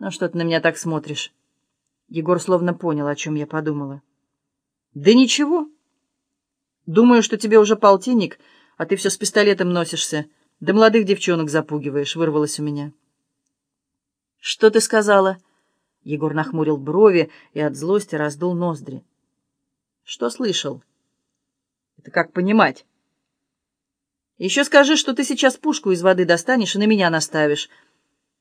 «Ну что ты на меня так смотришь?» Егор словно понял, о чем я подумала. «Да ничего. Думаю, что тебе уже полтинник, а ты все с пистолетом носишься, да молодых девчонок запугиваешь», — вырвалось у меня. «Что ты сказала?» Егор нахмурил брови и от злости раздул ноздри. «Что слышал?» «Это как понимать?» «Еще скажи, что ты сейчас пушку из воды достанешь и на меня наставишь».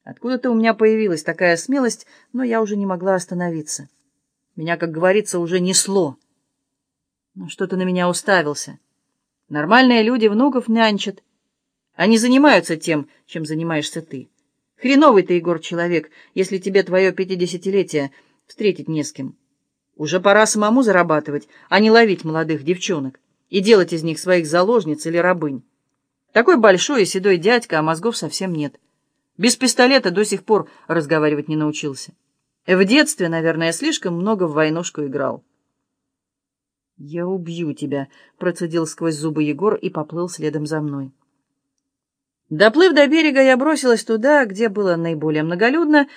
Откуда-то у меня появилась такая смелость, но я уже не могла остановиться. Меня, как говорится, уже несло. Ну что ты на меня уставился? Нормальные люди внуков нянчат. Они занимаются тем, чем занимаешься ты. Хреновый ты, Егор, человек, если тебе твое пятидесятилетие встретить не с кем. Уже пора самому зарабатывать, а не ловить молодых девчонок и делать из них своих заложниц или рабынь. Такой большой и седой дядька, а мозгов совсем нет. Без пистолета до сих пор разговаривать не научился. В детстве, наверное, слишком много в войнушку играл. «Я убью тебя», — процедил сквозь зубы Егор и поплыл следом за мной. Доплыв до берега, я бросилась туда, где было наиболее многолюдно,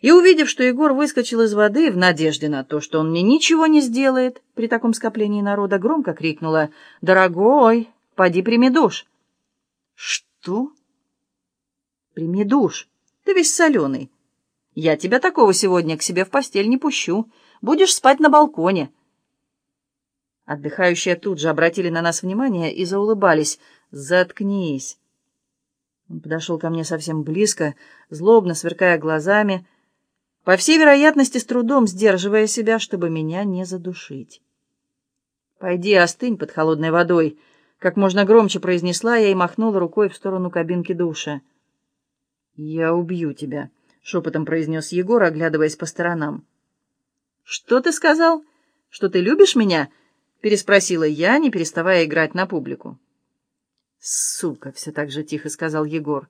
и, увидев, что Егор выскочил из воды в надежде на то, что он мне ничего не сделает, при таком скоплении народа громко крикнула «Дорогой, поди прими душ!» «Что?» Прими душ. Ты весь соленый. Я тебя такого сегодня к себе в постель не пущу. Будешь спать на балконе. Отдыхающие тут же обратили на нас внимание и заулыбались. «Заткнись!» Он подошел ко мне совсем близко, злобно сверкая глазами, по всей вероятности, с трудом сдерживая себя, чтобы меня не задушить. «Пойди остынь под холодной водой», — как можно громче произнесла я и махнула рукой в сторону кабинки душа. «Я убью тебя», — шепотом произнес Егор, оглядываясь по сторонам. «Что ты сказал? Что ты любишь меня?» — переспросила я, не переставая играть на публику. «Сука!» — все так же тихо сказал Егор.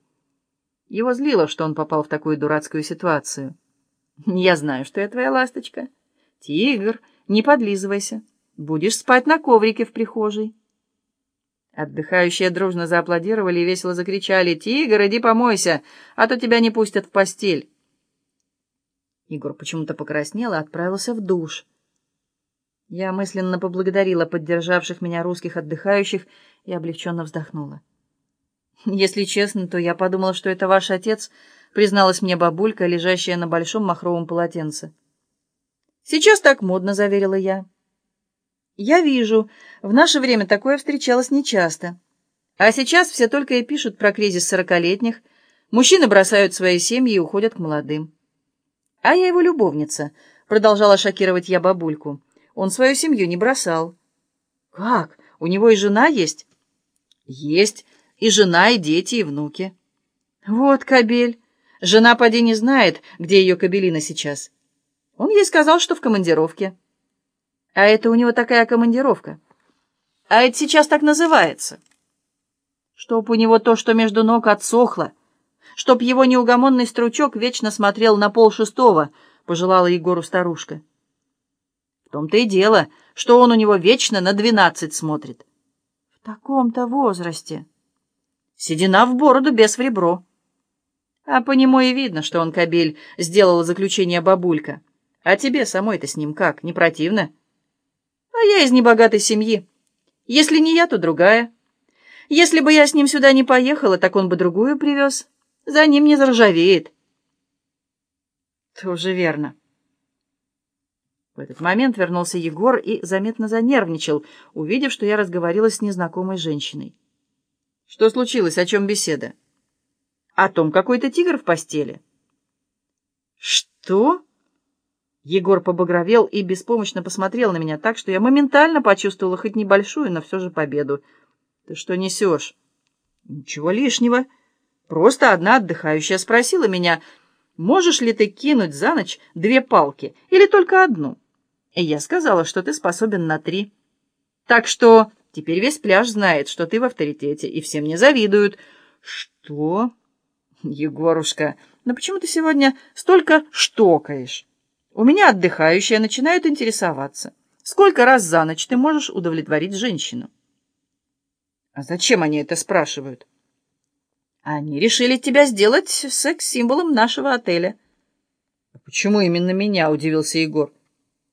Его злило, что он попал в такую дурацкую ситуацию. «Я знаю, что я твоя ласточка. Тигр, не подлизывайся. Будешь спать на коврике в прихожей». Отдыхающие дружно зааплодировали и весело закричали «Тигр, иди помойся, а то тебя не пустят в постель». Егор почему-то покраснел и отправился в душ. Я мысленно поблагодарила поддержавших меня русских отдыхающих и облегченно вздохнула. «Если честно, то я подумала, что это ваш отец», — призналась мне бабулька, лежащая на большом махровом полотенце. «Сейчас так модно», — заверила я. Я вижу, в наше время такое встречалось нечасто. А сейчас все только и пишут про кризис сорокалетних. Мужчины бросают свои семьи и уходят к молодым. А я его любовница, продолжала шокировать я бабульку. Он свою семью не бросал. Как? У него и жена есть? Есть. И жена, и дети, и внуки. Вот кобель. Жена поди не знает, где ее кобелина сейчас. Он ей сказал, что в командировке. А это у него такая командировка. А это сейчас так называется. Чтоб у него то, что между ног отсохло, чтоб его неугомонный стручок вечно смотрел на пол шестого, пожелала Егору старушка. В том-то и дело, что он у него вечно на двенадцать смотрит. В таком-то возрасте. Седина в бороду, без в ребро. А по нему и видно, что он кобель, сделала заключение бабулька. А тебе самой-то с ним как, не противно? — а я из небогатой семьи. Если не я, то другая. Если бы я с ним сюда не поехала, так он бы другую привез. За ним не заржавеет. Тоже верно. В этот момент вернулся Егор и заметно занервничал, увидев, что я разговорилась с незнакомой женщиной. Что случилось? О чем беседа? О том, какой-то тигр в постели. Что? Егор побагровел и беспомощно посмотрел на меня так, что я моментально почувствовала хоть небольшую, но все же победу. «Ты что несешь?» «Ничего лишнего. Просто одна отдыхающая спросила меня, можешь ли ты кинуть за ночь две палки или только одну?» И я сказала, что ты способен на три. Так что теперь весь пляж знает, что ты в авторитете, и все мне завидуют. «Что?» «Егорушка, ну почему ты сегодня столько штокаешь?» У меня отдыхающие начинают интересоваться. Сколько раз за ночь ты можешь удовлетворить женщину? А зачем они это спрашивают? Они решили тебя сделать секс-символом нашего отеля. «Почему именно меня?» — удивился Егор.